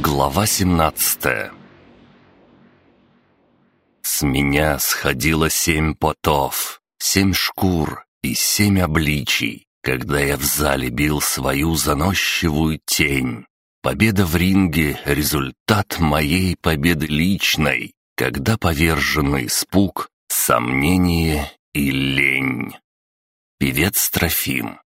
Глава 17 С меня сходило семь потов, семь шкур и семь обличий, когда я в зале бил свою заносчивую тень. Победа в ринге — результат моей победы личной, когда повержены испуг, сомнение и лень. Певец Трофим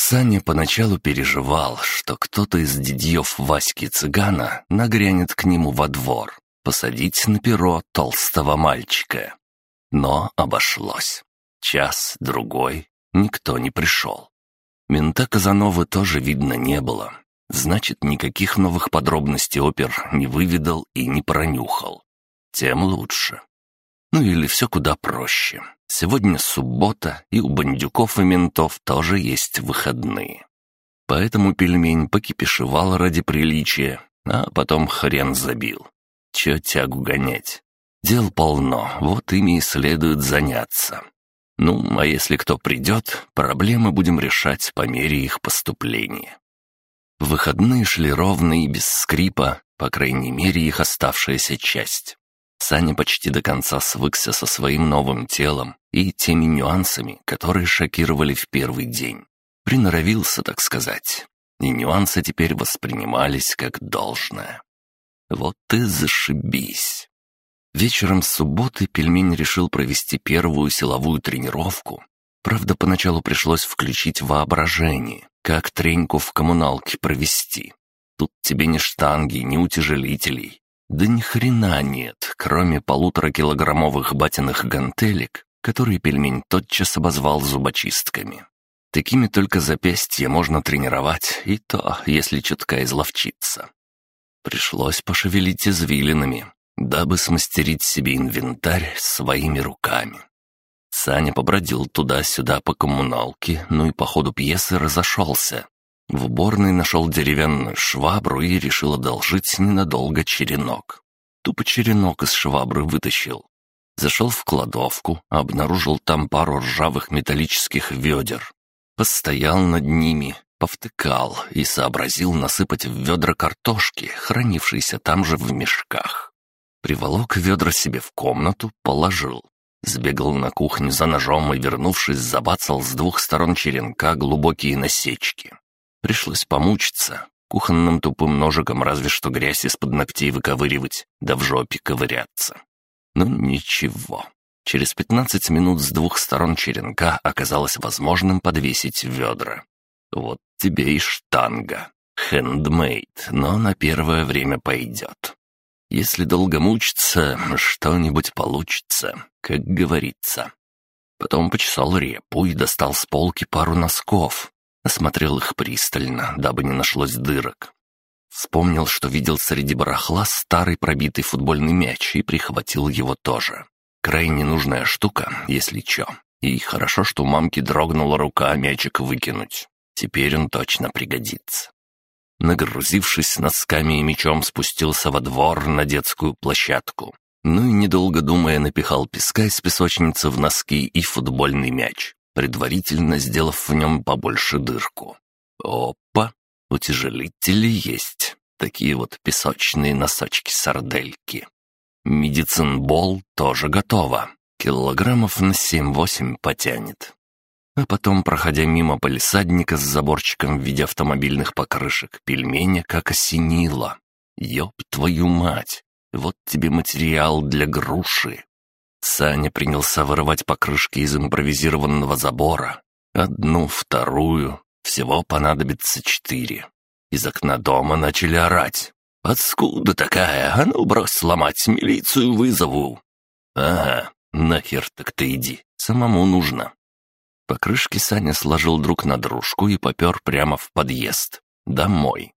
Саня поначалу переживал, что кто-то из дедьев Васьки Цыгана нагрянет к нему во двор, посадить на перо толстого мальчика. Но обошлось. Час, другой, никто не пришел. Мента Казановы тоже видно не было. Значит, никаких новых подробностей опер не выведал и не пронюхал. Тем лучше. Ну или все куда проще. Сегодня суббота, и у бандюков и ментов тоже есть выходные. Поэтому пельмень покипишевал ради приличия, а потом хрен забил. Че тягу гонять? Дел полно, вот ими и следует заняться. Ну, а если кто придет, проблемы будем решать по мере их поступления. Выходные шли ровно и без скрипа, по крайней мере, их оставшаяся часть. Саня почти до конца свыкся со своим новым телом и теми нюансами, которые шокировали в первый день. Приноровился, так сказать. И нюансы теперь воспринимались как должное. Вот ты зашибись. Вечером субботы пельмень решил провести первую силовую тренировку. Правда, поначалу пришлось включить воображение, как треньку в коммуналке провести. Тут тебе ни штанги, ни утяжелителей. Да ни хрена нет, кроме полутора килограммовых батиных гантелек, которые пельмень тотчас обозвал зубочистками. Такими только запястья можно тренировать, и то, если чутка изловчиться. Пришлось пошевелить извилинами, дабы смастерить себе инвентарь своими руками. Саня побродил туда-сюда по коммуналке, ну и по ходу пьесы разошелся. В уборной нашел деревянную швабру и решил одолжить ненадолго черенок. Тупо черенок из швабры вытащил. Зашел в кладовку, обнаружил там пару ржавых металлических ведер. Постоял над ними, повтыкал и сообразил насыпать в ведра картошки, хранившиеся там же в мешках. Приволок ведра себе в комнату, положил. Сбегал на кухню за ножом и, вернувшись, забацал с двух сторон черенка глубокие насечки. Пришлось помучиться, кухонным тупым ножиком разве что грязь из-под ногтей выковыривать, да в жопе ковыряться. Ну ничего. Через пятнадцать минут с двух сторон черенка оказалось возможным подвесить ведра. Вот тебе и штанга. Хендмейд, но на первое время пойдет. Если долго мучиться, что-нибудь получится, как говорится. Потом почесал репу и достал с полки пару носков. Осмотрел их пристально, дабы не нашлось дырок. Вспомнил, что видел среди барахла старый пробитый футбольный мяч и прихватил его тоже. Крайне нужная штука, если чё. И хорошо, что у мамки дрогнула рука мячик выкинуть. Теперь он точно пригодится. Нагрузившись носками и мечом, спустился во двор на детскую площадку. Ну и, недолго думая, напихал песка из песочницы в носки и футбольный мяч, предварительно сделав в нем побольше дырку. Опа! Утяжелители есть. Такие вот песочные носочки-сардельки. Медицинбол тоже готово. Килограммов на семь-восемь потянет. А потом, проходя мимо полисадника с заборчиком в виде автомобильных покрышек, пельменя как осенило. Ёб твою мать! Вот тебе материал для груши. Саня принялся вырывать покрышки из импровизированного забора. Одну, вторую. Всего понадобится четыре. Из окна дома начали орать. «Откуда такая? А ну, брось сломать, милицию вызову!» «Ага, нахер так ты иди, самому нужно». Покрышки Саня сложил друг на дружку и попер прямо в подъезд. Домой.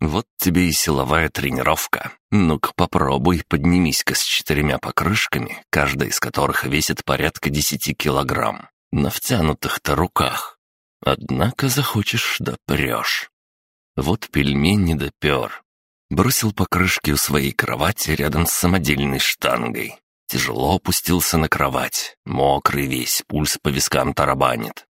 Вот тебе и силовая тренировка. Ну-ка попробуй, поднимись-ка с четырьмя покрышками, каждая из которых весит порядка десяти килограмм, на втянутых-то руках. Однако захочешь — допрешь. Вот пельмень не допер. Бросил покрышки у своей кровати рядом с самодельной штангой. Тяжело опустился на кровать, мокрый весь, пульс по вискам тарабанит.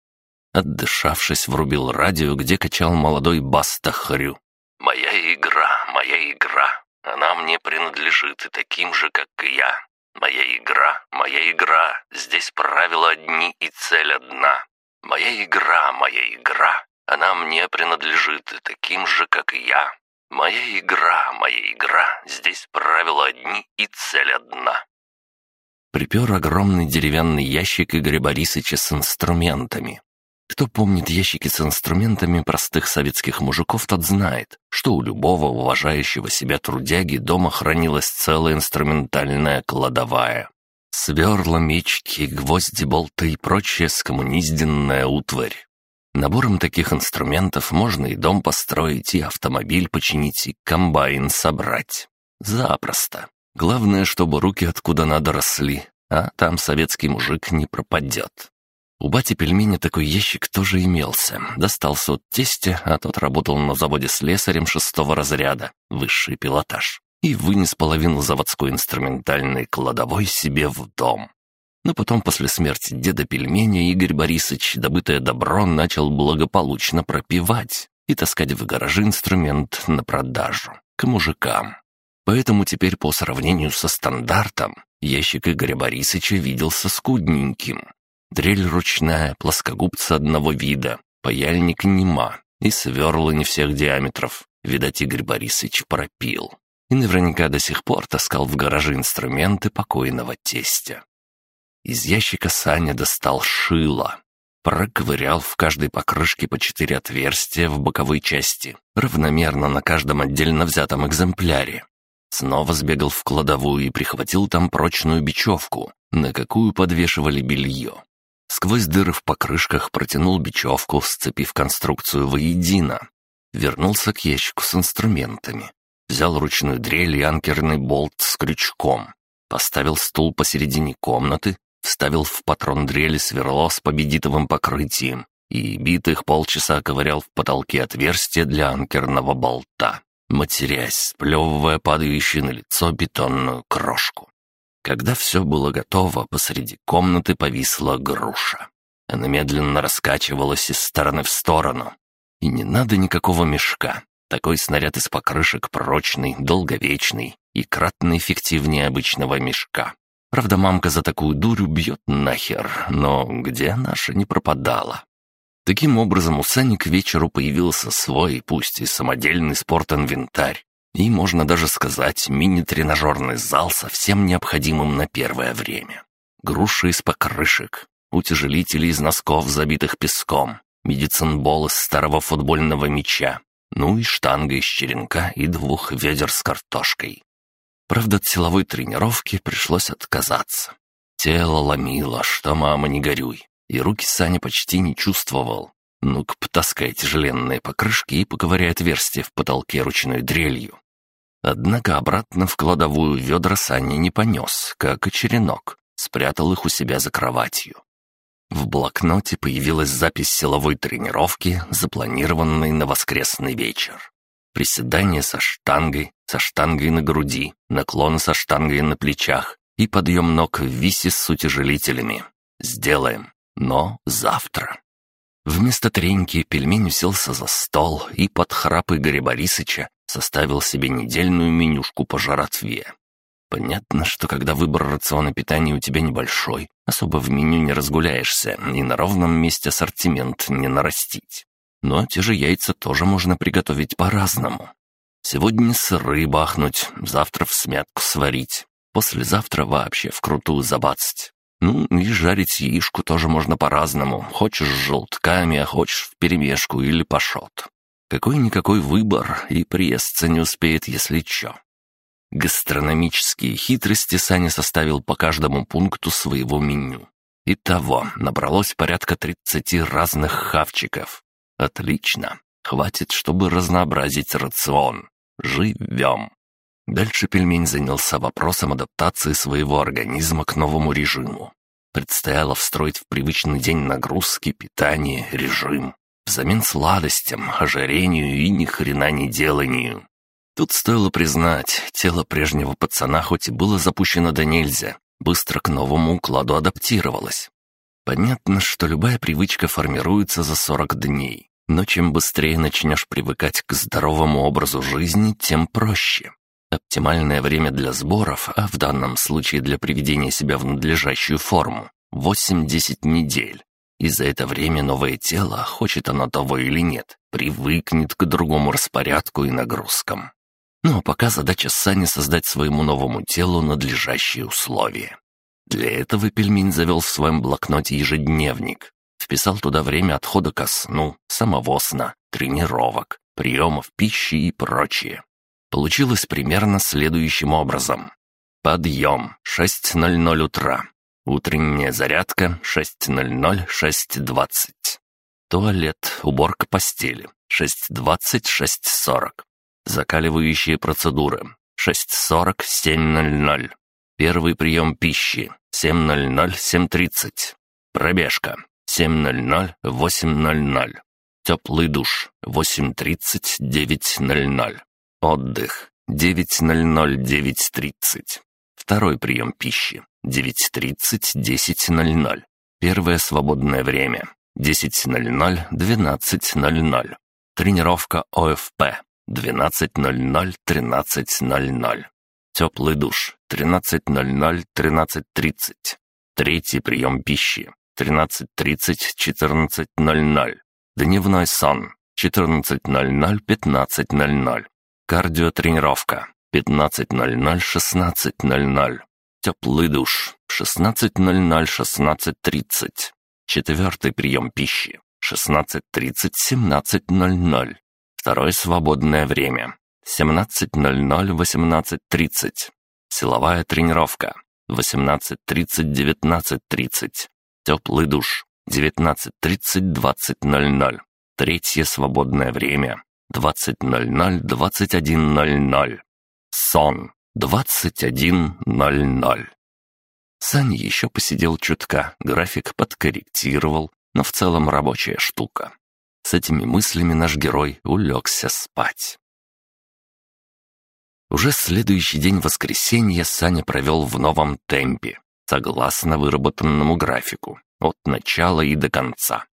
Отдышавшись, врубил радио, где качал молодой Баста Хрю. «Моя игра, моя игра, она мне принадлежит и таким же, как и я. Моя игра, моя игра, здесь правила одни и цель одна. Моя игра, моя игра, она мне принадлежит и таким же, как и я. Моя игра, моя игра, здесь правила одни и цель одна. Припер огромный деревянный ящик Игоря Борисовича с инструментами. Кто помнит ящики с инструментами простых советских мужиков, тот знает, что у любого уважающего себя трудяги дома хранилась целая инструментальная кладовая. Сверла, мечки, гвозди, болты и прочая скоммунизденная утварь. Набором таких инструментов можно и дом построить, и автомобиль починить, и комбайн собрать. Запросто. Главное, чтобы руки откуда надо росли, а там советский мужик не пропадет. У бати пельмени такой ящик тоже имелся. Достался от тестя, а тот работал на заводе слесарем шестого разряда, высший пилотаж, и вынес половину заводской инструментальной кладовой себе в дом. Но потом, после смерти деда пельменя, Игорь Борисович добытое добро начал благополучно пропивать и таскать в гаражи инструмент на продажу, к мужикам. Поэтому теперь по сравнению со стандартом ящик Игоря Борисовича виделся скудненьким. Дрель ручная, плоскогубца одного вида, паяльник нема и сверлы не всех диаметров. Видать, Игорь Борисович пропил. И наверняка до сих пор таскал в гараже инструменты покойного тестя. Из ящика Саня достал шило. Проковырял в каждой покрышке по четыре отверстия в боковой части, равномерно на каждом отдельно взятом экземпляре. Снова сбегал в кладовую и прихватил там прочную бечевку, на какую подвешивали белье. Сквозь дыры в покрышках протянул бечевку, сцепив конструкцию воедино. Вернулся к ящику с инструментами. Взял ручную дрель и анкерный болт с крючком. Поставил стул посередине комнаты, вставил в патрон дрели сверло с победитовым покрытием и битых полчаса ковырял в потолке отверстие для анкерного болта, матерясь, сплевывая падающую на лицо бетонную крошку. Когда все было готово, посреди комнаты повисла груша. Она медленно раскачивалась из стороны в сторону. И не надо никакого мешка. Такой снаряд из покрышек прочный, долговечный и кратно эффективнее обычного мешка. Правда, мамка за такую дурю бьет нахер, но где наша не пропадала? Таким образом, у Сани к вечеру появился свой, пусть и самодельный спортинвентарь, и, можно даже сказать, мини-тренажерный зал со всем необходимым на первое время. Груши из покрышек, утяжелители из носков, забитых песком, медицинбол из старого футбольного мяча, ну и штанга из черенка и двух ведер с картошкой. Правда, от силовой тренировки пришлось отказаться. Тело ломило, что мама не горюй, и руки Саня почти не чувствовал. Ну-ка, потаскай тяжеленные покрышки и поковыряй отверстие в потолке ручной дрелью. Однако обратно в кладовую ведра Саня не понес, как и черенок, спрятал их у себя за кроватью. В блокноте появилась запись силовой тренировки, запланированной на воскресный вечер. Приседания со штангой, со штангой на груди, наклон со штангой на плечах и подъем ног в висе с утяжелителями. Сделаем, но завтра. Вместо треньки пельмень уселся за стол и под храп Игоря Борисыча составил себе недельную менюшку по жратве. Понятно, что когда выбор рациона питания у тебя небольшой, особо в меню не разгуляешься и на ровном месте ассортимент не нарастить. Но те же яйца тоже можно приготовить по-разному. Сегодня сыры бахнуть, завтра в смятку сварить, послезавтра вообще вкрутую забацать. Ну, и жарить яишку тоже можно по-разному. Хочешь с желтками, а хочешь вперемешку или пашот. Какой-никакой выбор, и приестся не успеет, если чё. Гастрономические хитрости Саня составил по каждому пункту своего меню. Итого набралось порядка тридцати разных хавчиков. Отлично. Хватит, чтобы разнообразить рацион. Живем. Дальше пельмень занялся вопросом адаптации своего организма к новому режиму. Предстояло встроить в привычный день нагрузки, питание, режим взамен сладостям, ожирению и ни хрена не деланию. Тут стоило признать, тело прежнего пацана хоть и было запущено до нельзя, быстро к новому укладу адаптировалось. Понятно, что любая привычка формируется за 40 дней, но чем быстрее начнешь привыкать к здоровому образу жизни, тем проще. Оптимальное время для сборов, а в данном случае для приведения себя в надлежащую форму – 8-10 недель. И за это время новое тело, хочет оно того или нет, привыкнет к другому распорядку и нагрузкам. Ну а пока задача Сани создать своему новому телу надлежащие условия. Для этого пельмень завел в своем блокноте ежедневник. Вписал туда время отхода ко сну, самого сна, тренировок, приемов пищи и прочее. Получилось примерно следующим образом. Подъем 6.00 утра. Утренняя зарядка 6.00-6.20. Туалет, уборка постели 6.20-6.40. Закаливающие процедуры 6.40-7.00. Первый прием пищи 7.00-7.30. Пробежка 7.00-8.00. Теплый душ 8.30-9.00. Отдых 9.00-9.30. Второй прием пищи 9.30-10.00. Первое свободное время 10.00-12.00. Тренировка ОФП 12.00-13.00. Теплый душ 13.00-13.30. Третий прием пищи 13.30-14.00. Дневной сон 14.00-15.00. Кардиотренировка 15.00-16.00. Теплый душ 16.00-16.30. Четвертый прием пищи 16.30-17.00. Второе свободное время 17.00-18.30. Силовая тренировка 18.30-19.30. Теплый душ 19.30-20.00. Третье свободное время 20.00-21.00. Сон 21.00. Саня еще посидел чутка, график подкорректировал, но в целом рабочая штука. С этими мыслями наш герой улегся спать. Уже следующий день воскресенья Саня провел в новом темпе, согласно выработанному графику, от начала и до конца.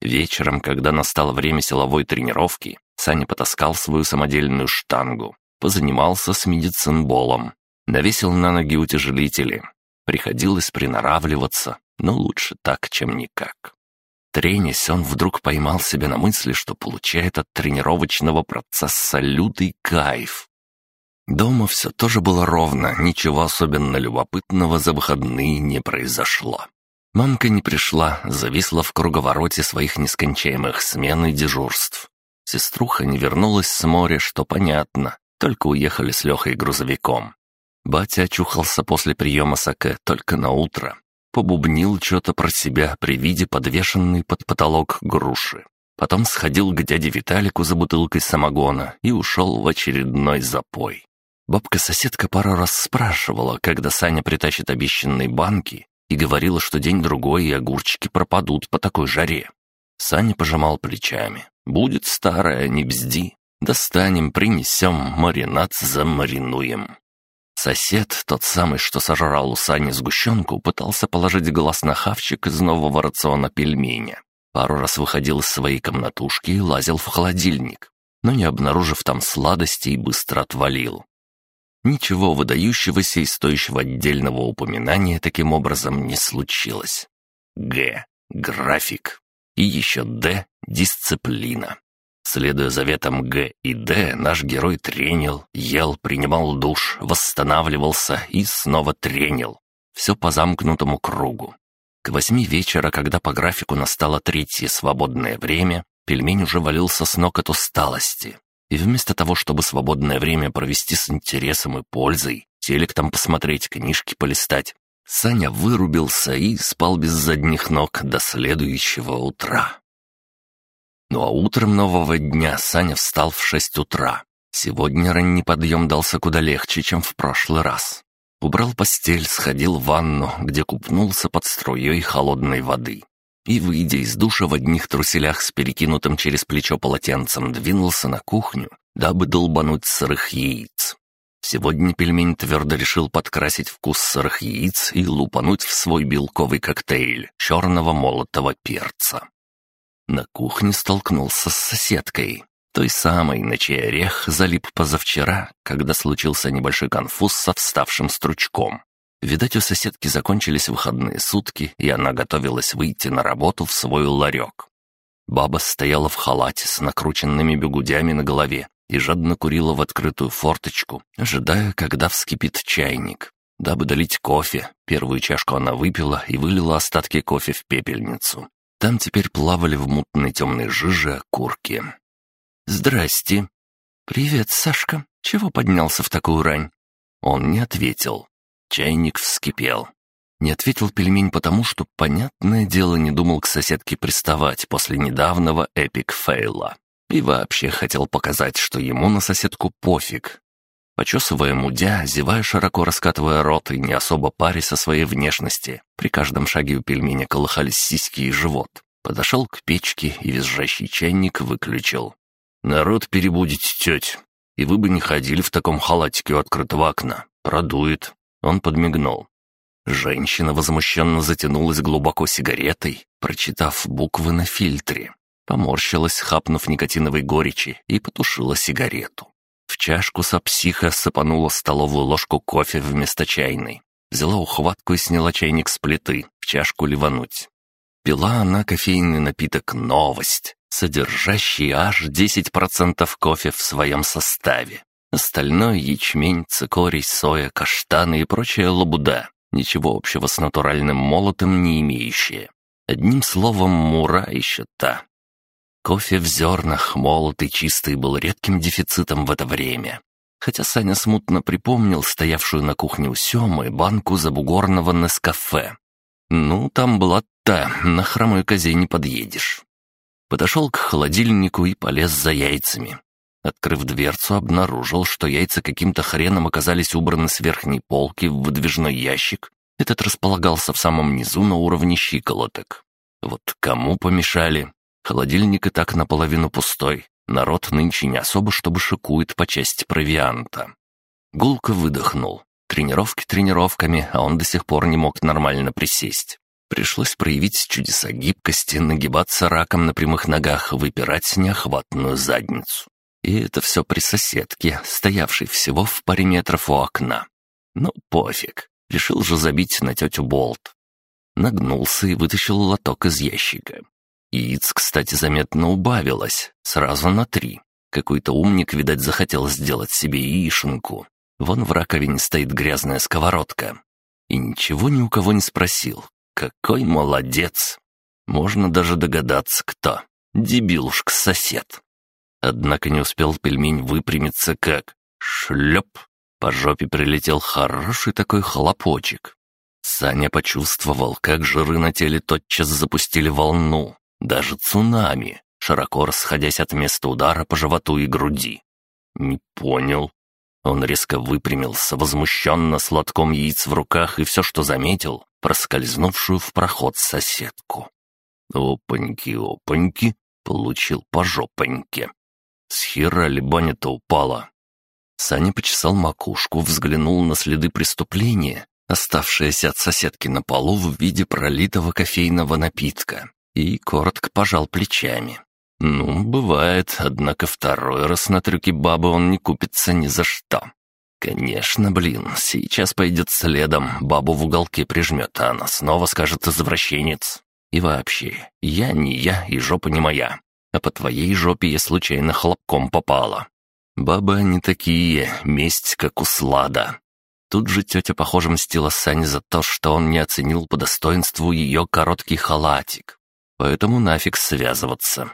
Вечером, когда настало время силовой тренировки, Саня потаскал свою самодельную штангу, позанимался с медицинболом, навесил на ноги утяжелители. Приходилось приноравливаться, но лучше так, чем никак. Тренясь, он вдруг поймал себя на мысли, что получает от тренировочного процесса лютый кайф. Дома все тоже было ровно, ничего особенно любопытного за выходные не произошло. Мамка не пришла, зависла в круговороте своих нескончаемых смен и дежурств. Сеструха не вернулась с моря, что понятно, только уехали с Лехой грузовиком. Батя очухался после приема саке только на утро. Побубнил что-то про себя при виде подвешенной под потолок груши. Потом сходил к дяде Виталику за бутылкой самогона и ушел в очередной запой. Бабка-соседка пару раз спрашивала, когда Саня притащит обещанные банки, и говорила, что день-другой и огурчики пропадут по такой жаре. Саня пожимал плечами. «Будет старая, не бзди. Достанем, принесем, маринад замаринуем». Сосед, тот самый, что сожрал у Сани сгущенку, пытался положить глаз на хавчик из нового рациона пельменя. Пару раз выходил из своей комнатушки и лазил в холодильник, но не обнаружив там сладостей, быстро отвалил. Ничего выдающегося и стоящего отдельного упоминания таким образом не случилось. Г. График. И еще Д. Дисциплина. Следуя заветам Г и Д, наш герой тренил, ел, принимал душ, восстанавливался и снова тренил. Все по замкнутому кругу. К восьми вечера, когда по графику настало третье свободное время, пельмень уже валился с ног от усталости. И вместо того, чтобы свободное время провести с интересом и пользой, телек там посмотреть, книжки полистать, Саня вырубился и спал без задних ног до следующего утра. Ну а утром нового дня Саня встал в шесть утра. Сегодня ранний подъем дался куда легче, чем в прошлый раз. Убрал постель, сходил в ванну, где купнулся под струей холодной воды и, выйдя из душа в одних труселях с перекинутым через плечо полотенцем, двинулся на кухню, дабы долбануть сырых яиц. Сегодня пельмень твердо решил подкрасить вкус сырых яиц и лупануть в свой белковый коктейль черного молотого перца. На кухне столкнулся с соседкой, той самой, на чей орех залип позавчера, когда случился небольшой конфуз со вставшим стручком. Видать, у соседки закончились выходные сутки, и она готовилась выйти на работу в свой ларек. Баба стояла в халате с накрученными бегудями на голове и жадно курила в открытую форточку, ожидая, когда вскипит чайник. Дабы долить кофе, первую чашку она выпила и вылила остатки кофе в пепельницу. Там теперь плавали в мутной темной жиже окурки. «Здрасте». «Привет, Сашка. Чего поднялся в такую рань?» Он не ответил. Чайник вскипел. Не ответил пельмень потому, что, понятное дело, не думал к соседке приставать после недавнего эпик-фейла. И вообще хотел показать, что ему на соседку пофиг. Почесывая мудя, зевая широко раскатывая рот и не особо парясь со своей внешности, при каждом шаге у пельменя колыхались сиськи и живот. Подошел к печке и визжащий чайник выключил. «Народ перебудете, теть, и вы бы не ходили в таком халатике у открытого окна. Продует». Он подмигнул. Женщина возмущенно затянулась глубоко сигаретой, прочитав буквы на фильтре. Поморщилась, хапнув никотиновой горечи, и потушила сигарету. Чашку сапсиха сыпанула столовую ложку кофе вместо чайной. Взяла ухватку и сняла чайник с плиты, в чашку ливануть. Пила она кофейный напиток «Новость», содержащий аж 10% кофе в своем составе. Остальное — ячмень, цикорий, соя, каштаны и прочая лабуда, ничего общего с натуральным молотом не имеющие. Одним словом, мура еще та. Кофе в зернах, молотый, чистый, был редким дефицитом в это время. Хотя Саня смутно припомнил стоявшую на кухне у Семы банку забугорного Нескафе. Ну, там была та, на хромой козе не подъедешь. Подошел к холодильнику и полез за яйцами. Открыв дверцу, обнаружил, что яйца каким-то хреном оказались убраны с верхней полки в выдвижной ящик. Этот располагался в самом низу на уровне щиколоток. Вот кому помешали? Холодильник и так наполовину пустой. Народ нынче не особо чтобы шикует по части провианта. Гулко выдохнул. Тренировки тренировками, а он до сих пор не мог нормально присесть. Пришлось проявить чудеса гибкости, нагибаться раком на прямых ногах, выпирать неохватную задницу. И это все при соседке, стоявшей всего в паре метров у окна. Ну, пофиг. Решил же забить на тетю Болт. Нагнулся и вытащил лоток из ящика. Яиц, кстати, заметно убавилось, сразу на три. Какой-то умник, видать, захотел сделать себе яишенку. Вон в раковине стоит грязная сковородка. И ничего ни у кого не спросил. Какой молодец! Можно даже догадаться, кто. Дебилушка-сосед. Однако не успел пельмень выпрямиться, как... Шлеп! По жопе прилетел хороший такой хлопочек. Саня почувствовал, как жиры на теле тотчас запустили волну, даже цунами, широко расходясь от места удара по животу и груди. «Не понял». Он резко выпрямился, возмущенно с лотком яиц в руках и все, что заметил, проскользнувшую в проход соседку. «Опаньки, опаньки!» — получил по жопоньке. С хера ли баня-то упала? Саня почесал макушку, взглянул на следы преступления, оставшиеся от соседки на полу в виде пролитого кофейного напитка и коротко пожал плечами. «Ну, бывает, однако второй раз на трюки бабы он не купится ни за что. Конечно, блин, сейчас пойдет следом, бабу в уголке прижмет, а она снова скажет «извращенец». И вообще, я не я и жопа не моя, а по твоей жопе я случайно хлопком попала. Бабы они такие, месть как у слада. Тут же тетя, похоже, мстила Сане за то, что он не оценил по достоинству ее короткий халатик поэтому нафиг связываться.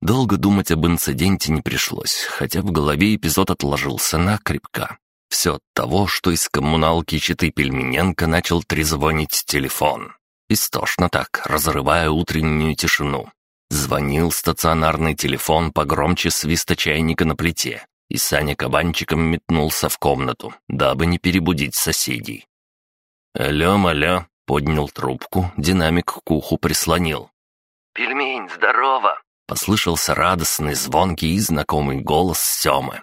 Долго думать об инциденте не пришлось, хотя в голове эпизод отложился накрепко. Все от того, что из коммуналки Читы Пельмененко начал трезвонить телефон. Истошно так, разрывая утреннюю тишину. Звонил стационарный телефон погромче свиста чайника на плите, и Саня кабанчиком метнулся в комнату, дабы не перебудить соседей. «Алло, алло!» — поднял трубку, динамик к уху прислонил. «Пельмень, здорово!» — послышался радостный, звонкий и знакомый голос Семы.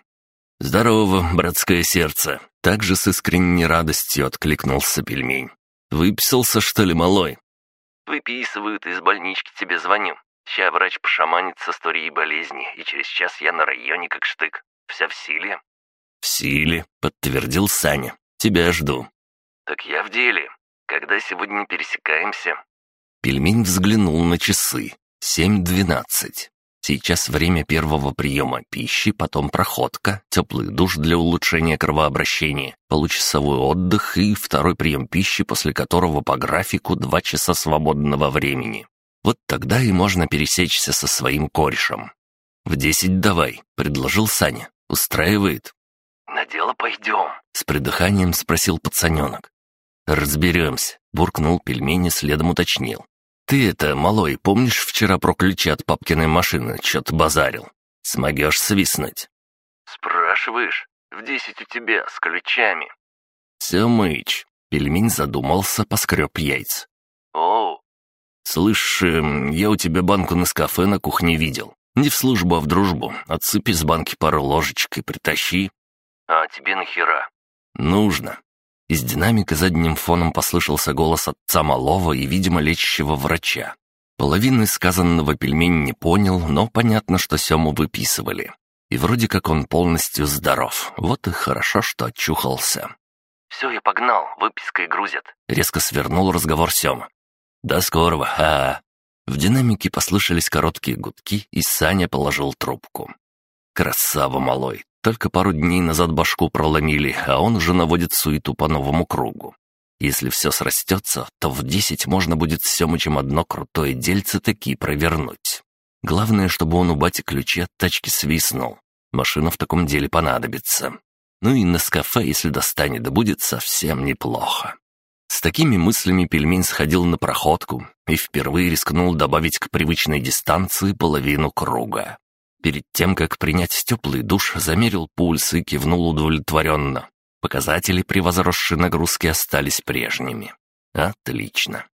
«Здорово, братское сердце!» Также с искренней радостью откликнулся пельмень. «Выписался, что ли, малой?» «Выписывают, из больнички тебе звоню. Ща врач пошаманит с историей болезни, и через час я на районе как штык. Вся в силе». «В силе», — подтвердил Саня. «Тебя жду». «Так я в деле. Когда сегодня пересекаемся?» Пельмень взглянул на часы. Семь двенадцать. Сейчас время первого приема пищи, потом проходка, теплый душ для улучшения кровообращения, получасовой отдых и второй прием пищи, после которого по графику два часа свободного времени. Вот тогда и можно пересечься со своим корешем. «В десять давай», — предложил Саня. «Устраивает?» «На дело пойдем», — с придыханием спросил пацаненок. «Разберемся», — буркнул пельмени, следом уточнил. «Ты это, малой, помнишь, вчера про ключи от папкиной машины что-то базарил? Смогешь свистнуть?» «Спрашиваешь? В десять у тебя, с ключами». «Семыч», — пельмень задумался, поскреб яйц. «Оу». «Слышь, эм, я у тебя банку на кафе на кухне видел. Не в службу, а в дружбу. Отсыпи с банки пару ложечек и притащи». «А тебе нахера?» «Нужно. Из динамика задним фоном послышался голос отца малого и, видимо, лечащего врача. Половины сказанного пельмень не понял, но понятно, что Сему выписывали. И вроде как он полностью здоров. Вот и хорошо, что очухался. «Все, я погнал, выпиской грузят», — резко свернул разговор Сема. «До скорого, а, -а, а В динамике послышались короткие гудки, и Саня положил трубку. «Красава, малой, только пару дней назад башку проломили, а он уже наводит суету по новому кругу. Если все срастется, то в десять можно будет с Семычем одно крутое дельце таки провернуть. Главное, чтобы он у бати ключи от тачки свистнул. Машина в таком деле понадобится. Ну и на скафе, если достанет, будет совсем неплохо. С такими мыслями пельмень сходил на проходку и впервые рискнул добавить к привычной дистанции половину круга. Перед тем, как принять теплый душ, замерил пульс и кивнул удовлетворенно. Показатели при возросшей нагрузке остались прежними. Отлично.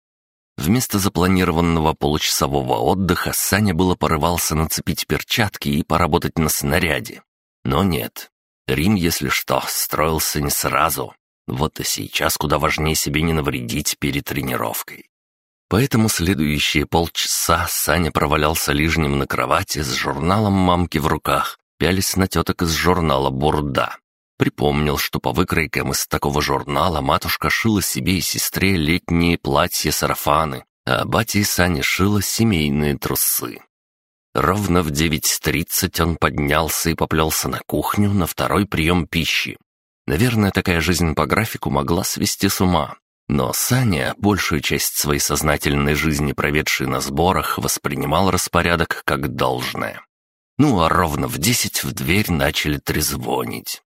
Вместо запланированного получасового отдыха Саня было порывался нацепить перчатки и поработать на снаряде. Но нет. Рим, если что, строился не сразу. Вот и сейчас куда важнее себе не навредить перед тренировкой. Поэтому следующие полчаса Саня провалялся лижним на кровати с журналом мамки в руках, пялись на теток из журнала «Бурда». Припомнил, что по выкройкам из такого журнала матушка шила себе и сестре летние платья-сарафаны, а батя и Саня шила семейные трусы. Ровно в 9.30 он поднялся и поплелся на кухню на второй прием пищи. Наверное, такая жизнь по графику могла свести с ума, но Саня, большую часть своей сознательной жизни проведший на сборах, воспринимал распорядок как должное. Ну а ровно в десять в дверь начали трезвонить.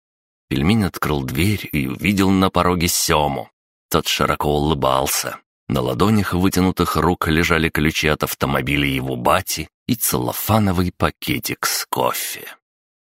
Пельмень открыл дверь и увидел на пороге Сему. Тот широко улыбался. На ладонях вытянутых рук лежали ключи от автомобиля его бати и целлофановый пакетик с кофе.